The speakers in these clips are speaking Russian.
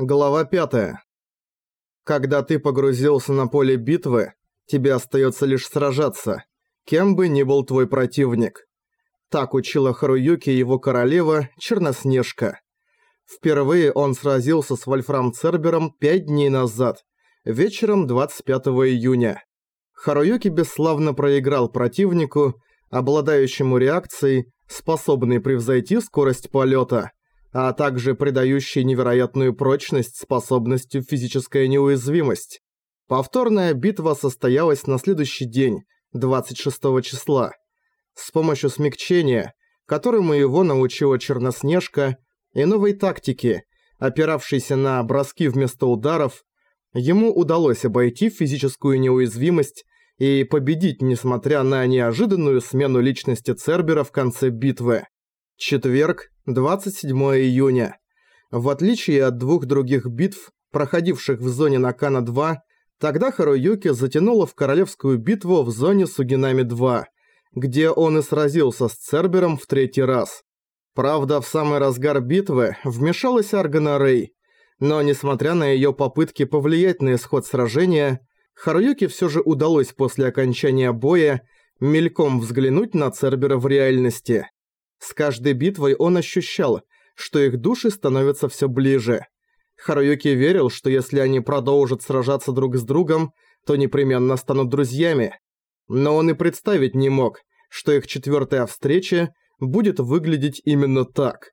Глава 5. Когда ты погрузился на поле битвы, тебе остается лишь сражаться, кем бы ни был твой противник. Так учила Харуюки его королева Черноснежка. Впервые он сразился с Вольфрам Цербером пять дней назад, вечером 25 июня. Харуюки бесславно проиграл противнику, обладающему реакцией, способной превзойти скорость полета – а также придающий невероятную прочность способностью физическая неуязвимость. Повторная битва состоялась на следующий день, 26 числа. С помощью смягчения, которому его научила Черноснежка, и новой тактики, опиравшейся на броски вместо ударов, ему удалось обойти физическую неуязвимость и победить, несмотря на неожиданную смену личности Цербера в конце битвы. Четверг, 27 июня. В отличие от двух других битв, проходивших в зоне Накана-2, тогда Харуюки затянуло в королевскую битву в зоне Сугинами-2, где он и сразился с Цербером в третий раз. Правда, в самый разгар битвы вмешалась Аргана Рэй, но несмотря на её попытки повлиять на исход сражения, Харуюки всё же удалось после окончания боя мельком взглянуть на Цербера в реальности. С каждой битвой он ощущал, что их души становятся все ближе. Харуюки верил, что если они продолжат сражаться друг с другом, то непременно станут друзьями. Но он и представить не мог, что их четвертая встреча будет выглядеть именно так.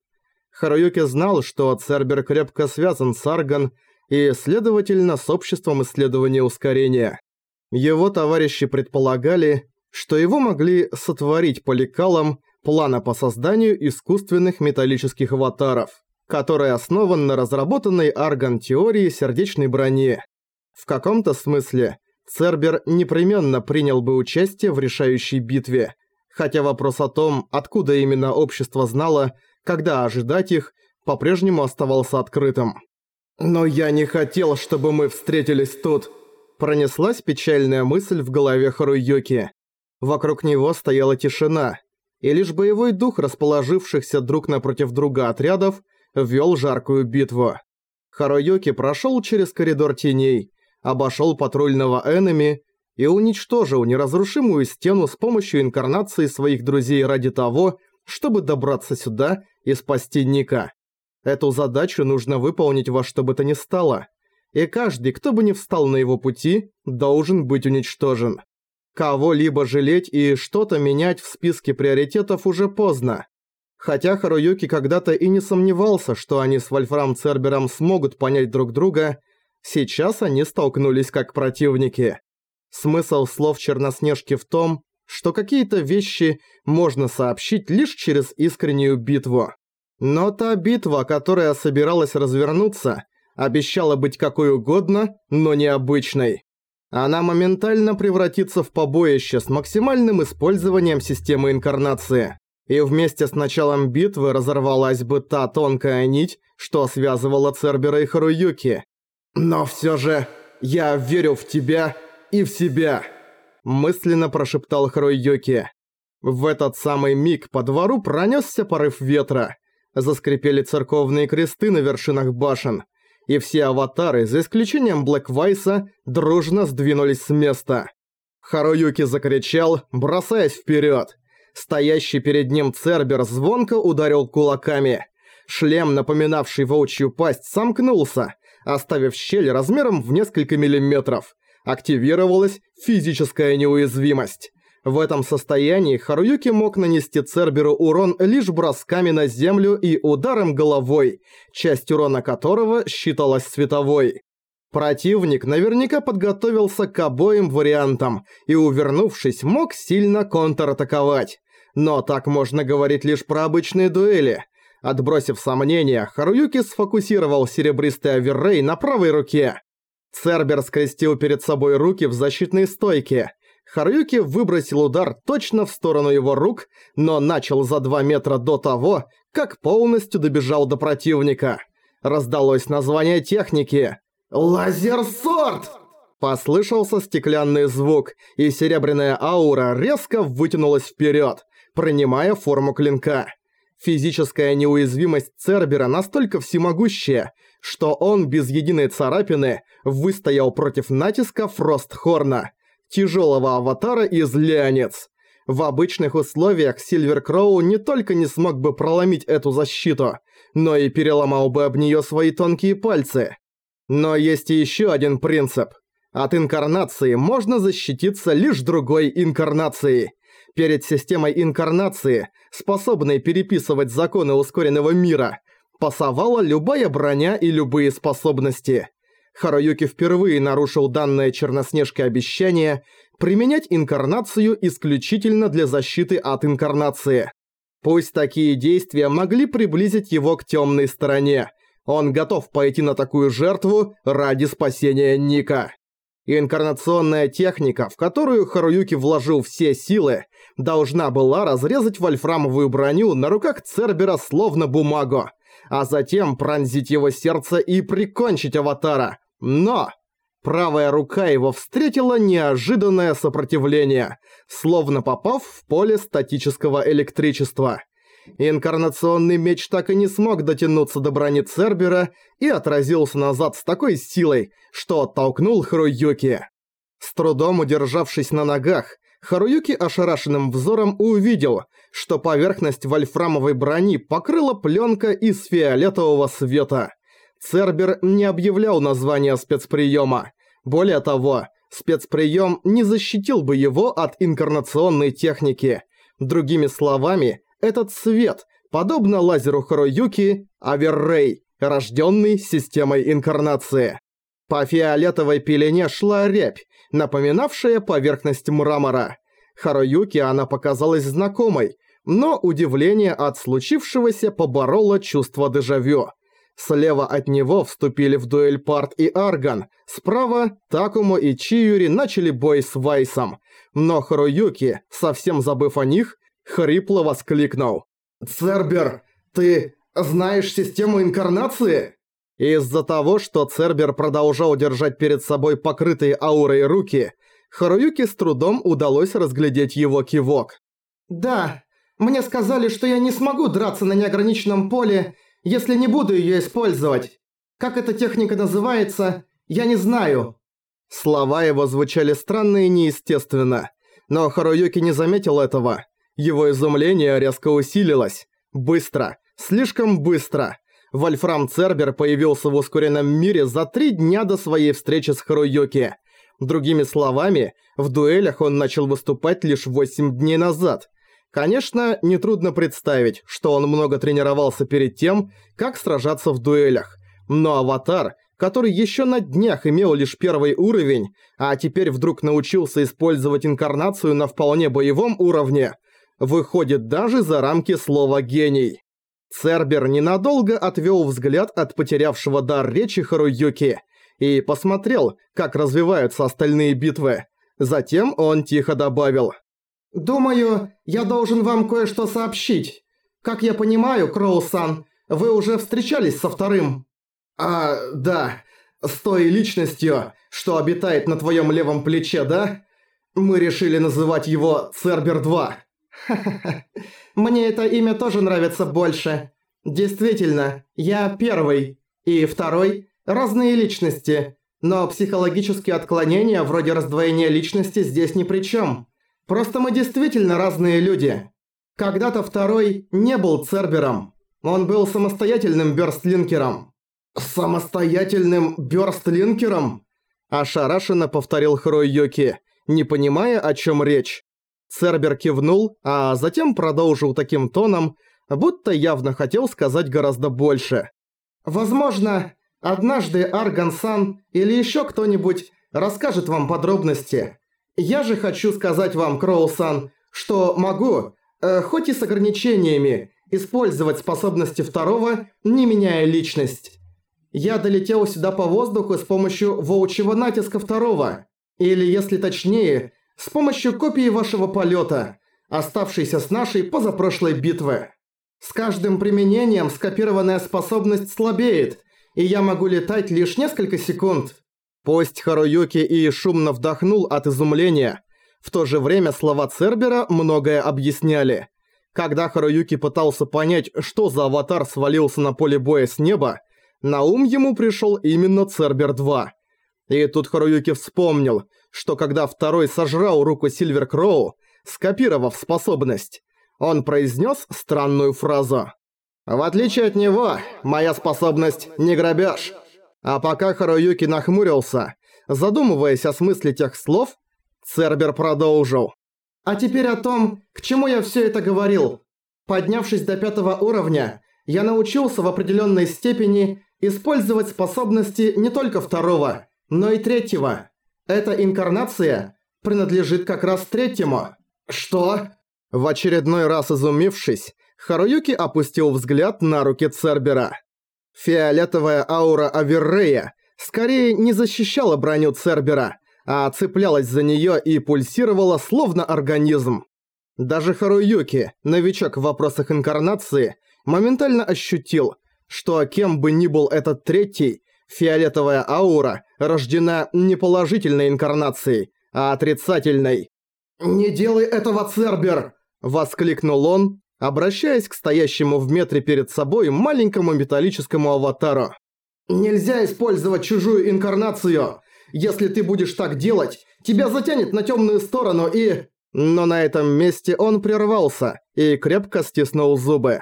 Харуюки знал, что Цербер крепко связан с Арган и, следовательно, с обществом исследования ускорения. Его товарищи предполагали, что его могли сотворить поликалом плана по созданию искусственных металлических аватаров, который основан на разработанной Арган-теории сердечной брони. В каком-то смысле Цербер непременно принял бы участие в решающей битве, хотя вопрос о том, откуда именно общество знало, когда ожидать их, по-прежнему оставался открытым. «Но я не хотел, чтобы мы встретились тут», пронеслась печальная мысль в голове Харуюки. Вокруг него стояла тишина, и лишь боевой дух расположившихся друг напротив друга отрядов вел жаркую битву. Харуюки прошел через коридор теней, обошел патрульного энеми и уничтожил неразрушимую стену с помощью инкарнации своих друзей ради того, чтобы добраться сюда и спасти Ника. Эту задачу нужно выполнить во что бы то ни стало, и каждый, кто бы ни встал на его пути, должен быть уничтожен. Кого-либо жалеть и что-то менять в списке приоритетов уже поздно. Хотя Харуюки когда-то и не сомневался, что они с Вольфрам Цербером смогут понять друг друга, сейчас они столкнулись как противники. Смысл слов Черноснежки в том, что какие-то вещи можно сообщить лишь через искреннюю битву. Но та битва, которая собиралась развернуться, обещала быть какой угодно, но необычной она моментально превратится в побоище с максимальным использованием системы инкарнации. И вместе с началом битвы разорвалась бы та тонкая нить, что связывала Цербера и Харуюки. «Но все же я верю в тебя и в себя», мысленно прошептал Харуюки. В этот самый миг по двору пронесся порыв ветра. Заскрипели церковные кресты на вершинах башен и все аватары, за исключением Блэк Вайса, дружно сдвинулись с места. Харуюки закричал, бросаясь вперед. Стоящий перед ним Цербер звонко ударил кулаками. Шлем, напоминавший волчью пасть, сомкнулся, оставив щель размером в несколько миллиметров. Активировалась физическая неуязвимость. В этом состоянии Харуюки мог нанести Церберу урон лишь бросками на землю и ударом головой, часть урона которого считалась световой. Противник наверняка подготовился к обоим вариантам и, увернувшись, мог сильно контратаковать. Но так можно говорить лишь про обычные дуэли. Отбросив сомнения, Харуюки сфокусировал серебристый оверрей на правой руке. Цербер скрестил перед собой руки в защитной стойке – Харуюки выбросил удар точно в сторону его рук, но начал за 2 метра до того, как полностью добежал до противника. Раздалось название техники. «Лазерсорт!» Послышался стеклянный звук, и серебряная аура резко вытянулась вперед, принимая форму клинка. Физическая неуязвимость Цербера настолько всемогущая, что он без единой царапины выстоял против натиска Фростхорна, тяжелого аватара из Леонец. В обычных условиях Сильвер Кроу не только не смог бы проломить эту защиту, но и переломал бы об нее свои тонкие пальцы. Но есть и еще один принцип. От инкарнации можно защититься лишь другой инкарнацией. Перед системой инкарнации, способной переписывать законы ускоренного мира, пасовала любая броня и любые способности. Харуюки впервые нарушил данное Черноснежкой обещание применять инкарнацию исключительно для защиты от инкарнации. Пусть такие действия могли приблизить его к темной стороне, он готов пойти на такую жертву ради спасения Ника. Инкарнационная техника, в которую Харуюки вложил все силы, должна была разрезать вольфрамовую броню на руках Цербера словно бумагу, а затем пронзить его сердце и прикончить аватара. Но правая рука его встретила неожиданное сопротивление, словно попав в поле статического электричества. Инкарнационный меч так и не смог дотянуться до брони Цербера и отразился назад с такой силой, что оттолкнул Харуюки. С трудом удержавшись на ногах, Харуюки ошарашенным взором увидел, что поверхность вольфрамовой брони покрыла пленка из фиолетового света. Цербер не объявлял название спецприема. Более того, спецприем не защитил бы его от инкарнационной техники. Другими словами, этот свет, подобно лазеру Харуюки, Аверрей, рожденный системой инкарнации. По фиолетовой пелене шла рябь, напоминавшая поверхность мрамора. Харуюки она показалась знакомой, но удивление от случившегося побороло чувство дежавю. Слева от него вступили в дуэль Парт и Арган, справа Такому и Чиюри начали бой с Вайсом. Но Харуюки, совсем забыв о них, хрипло воскликнул. «Цербер, ты знаешь систему инкарнации?» Из-за того, что Цербер продолжал держать перед собой покрытые аурой руки, Харуюке с трудом удалось разглядеть его кивок. «Да, мне сказали, что я не смогу драться на неограниченном поле, если не буду её использовать. Как эта техника называется, я не знаю». Слова его звучали странно и неестественно, но Харуюки не заметил этого. Его изумление резко усилилось. Быстро. Слишком быстро. Вольфрам Цербер появился в ускоренном мире за три дня до своей встречи с Харуюки. Другими словами, в дуэлях он начал выступать лишь 8 дней назад. Конечно, нетрудно представить, что он много тренировался перед тем, как сражаться в дуэлях. Но Аватар, который еще на днях имел лишь первый уровень, а теперь вдруг научился использовать инкарнацию на вполне боевом уровне, выходит даже за рамки слова «гений». Цербер ненадолго отвел взгляд от потерявшего дар речи Харуюки и посмотрел, как развиваются остальные битвы. Затем он тихо добавил. «Думаю, я должен вам кое-что сообщить. Как я понимаю, Кроусан, вы уже встречались со вторым?» «А, да, с той личностью, что обитает на твоем левом плече, да? Мы решили называть его Цербер-2». Ха-ха-ха. Мне это имя тоже нравится больше. Действительно, я первый. И второй – разные личности. Но психологические отклонения вроде раздвоения личности здесь ни при чем. Просто мы действительно разные люди. Когда-то второй не был Цербером. Он был самостоятельным бёрстлинкером. «Самостоятельным бёрстлинкером?» Ошарашенно повторил Хрой не понимая, о чем речь. Цербер кивнул, а затем продолжил таким тоном, будто явно хотел сказать гораздо больше. «Возможно, однажды Арган-сан или еще кто-нибудь расскажет вам подробности. Я же хочу сказать вам, Кроу-сан, что могу, э, хоть и с ограничениями, использовать способности второго, не меняя личность. Я долетел сюда по воздуху с помощью волчьего натиска второго. Или, если точнее, с помощью копии вашего полета, оставшейся с нашей позапрошлой битвы. С каждым применением скопированная способность слабеет, и я могу летать лишь несколько секунд. Пусть Харуюки и шумно вдохнул от изумления, в то же время слова Цербера многое объясняли. Когда Харуюки пытался понять, что за аватар свалился на поле боя с неба, На ум ему пришел именно Цербер-2. И тут Харуюки вспомнил, что когда второй сожрал руку Сильвер Кроу, скопировав способность, он произнес странную фразу. «В отличие от него, моя способность не грабеж». А пока Харуюки нахмурился, задумываясь о смысле тех слов, Цербер продолжил. «А теперь о том, к чему я все это говорил. Поднявшись до пятого уровня, я научился в определенной степени использовать способности не только второго, но и третьего. Эта инкарнация принадлежит как раз третьему. Что? В очередной раз изумившись, Харуюки опустил взгляд на руки Цербера. Фиолетовая аура Аверрея скорее не защищала броню Цербера, а цеплялась за неё и пульсировала словно организм. Даже Харуюки, новичок в вопросах инкарнации, моментально ощутил, что кем бы ни был этот третий, фиолетовая аура рождена не положительной инкарнацией, а отрицательной. «Не делай этого, Цербер!» – воскликнул он, обращаясь к стоящему в метре перед собой маленькому металлическому аватару. «Нельзя использовать чужую инкарнацию! Если ты будешь так делать, тебя затянет на темную сторону и...» Но на этом месте он прервался и крепко стиснул зубы.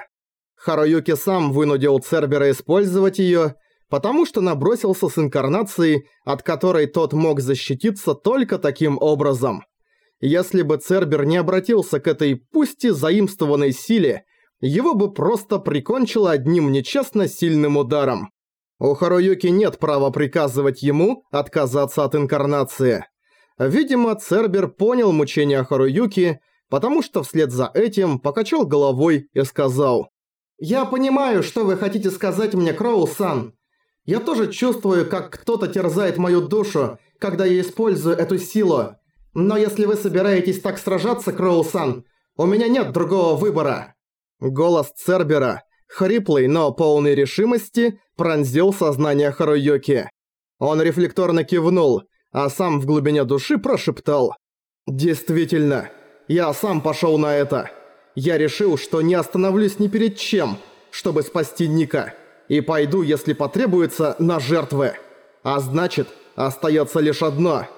Харуюки сам вынудил Цербера использовать её, потому что набросился с инкарнацией, от которой тот мог защититься только таким образом. Если бы Цербер не обратился к этой пусть и заимствованной силе, его бы просто прикончило одним нечестно сильным ударом. У Харуюки нет права приказывать ему отказаться от инкарнации. Видимо, Цербер понял мучения Харуюки, потому что вслед за этим покачал головой и сказал «Я понимаю, что вы хотите сказать мне, Кроу-сан. Я тоже чувствую, как кто-то терзает мою душу, когда я использую эту силу. Но если вы собираетесь так сражаться, Кроу-сан, у меня нет другого выбора». Голос Цербера, хриплый, но полный решимости, пронзил сознание Харуюки. Он рефлекторно кивнул – а сам в глубине души прошептал «Действительно, я сам пошел на это. Я решил, что не остановлюсь ни перед чем, чтобы спасти Ника, и пойду, если потребуется, на жертвы. А значит, остается лишь одно.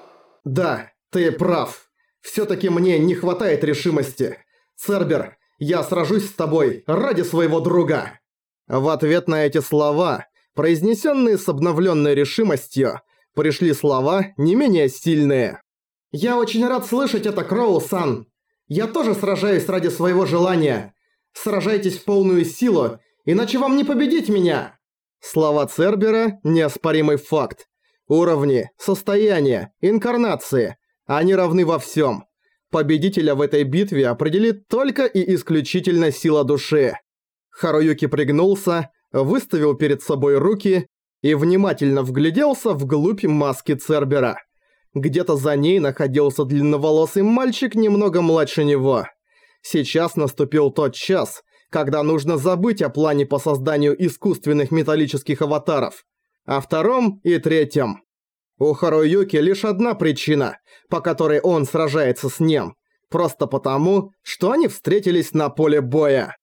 Да, ты прав. Всё-таки мне не хватает решимости. Цербер, я сражусь с тобой ради своего друга». В ответ на эти слова, произнесенные с обновленной решимостью, пришли слова не менее сильные. «Я очень рад слышать это, Кроу-сан. Я тоже сражаюсь ради своего желания. Сражайтесь в полную силу, иначе вам не победить меня!» Слова Цербера – неоспоримый факт. Уровни, состояние, инкарнации – они равны во всем. Победителя в этой битве определит только и исключительно сила души. Харуюки пригнулся, выставил перед собой руки и внимательно вгляделся вглубь маски Цербера. Где-то за ней находился длинноволосый мальчик немного младше него. Сейчас наступил тот час, когда нужно забыть о плане по созданию искусственных металлических аватаров. О втором и третьем. У Харуюки лишь одна причина, по которой он сражается с ним. Просто потому, что они встретились на поле боя.